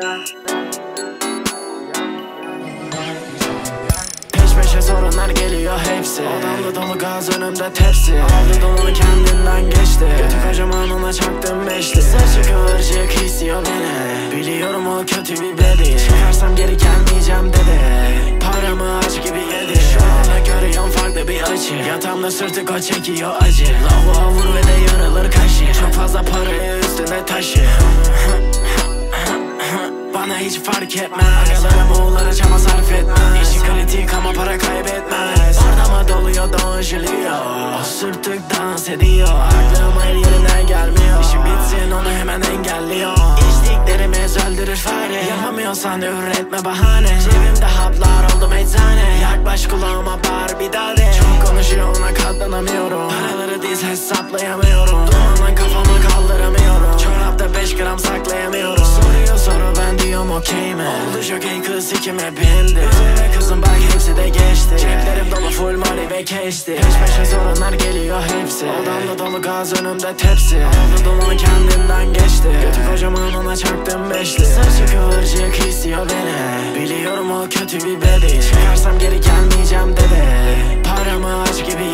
Peş peşe sorunlar geliyor hepsi. Odamda dolu gaz önümde tepsi. Aldı dolu kendinden geçti. Kötü kocaman ona çaktım beşli. Saçı kıvırcık hissiyor beni Biliyorum o kötü bir bedi. Çıkarsam geri gelmeyeceğim dedi. Paramı aç gibi yedi. Şu anda görüyorum farklı bir açı Yatamda sırtı koç çekiyor acı. Lavuğa vur ve de yaraları hiç fark etmez. Agalarım oğulları çama sarf etmez. İşi kritik ama para kaybetmez. Bardama doluyor Don Julio O sürtük dans ediyor. Aklım her yerine gelmiyor. İşim bitsin onu hemen engelliyor. İçtiklerimiz öldürür fare. Yapamıyorsan üretme bahane. Cebimde haplar oldum eczane. Yaklaş kulağıma bağır bir daha de Çok konuşuyor ona katlanamıyorum. Paraları diz hesaplayamıyorum okey mi Oldu jokey kız ikime bindi. Kızım bak hepsi de geçti. Ceplerim dolu full money ve cash'ti. Peş peşe sorunlar geliyor hepsi. Odamda dolu gaz önümde tepsi. Aldı dolu kendinden geçti. Götü kocaman ona çaktım beşli. Saçı kıvırcık istiyor beni. Biliyorum o kötü bir bedi Çıkarsam geri gelmeyeceğim dedi Paramı aç gibi.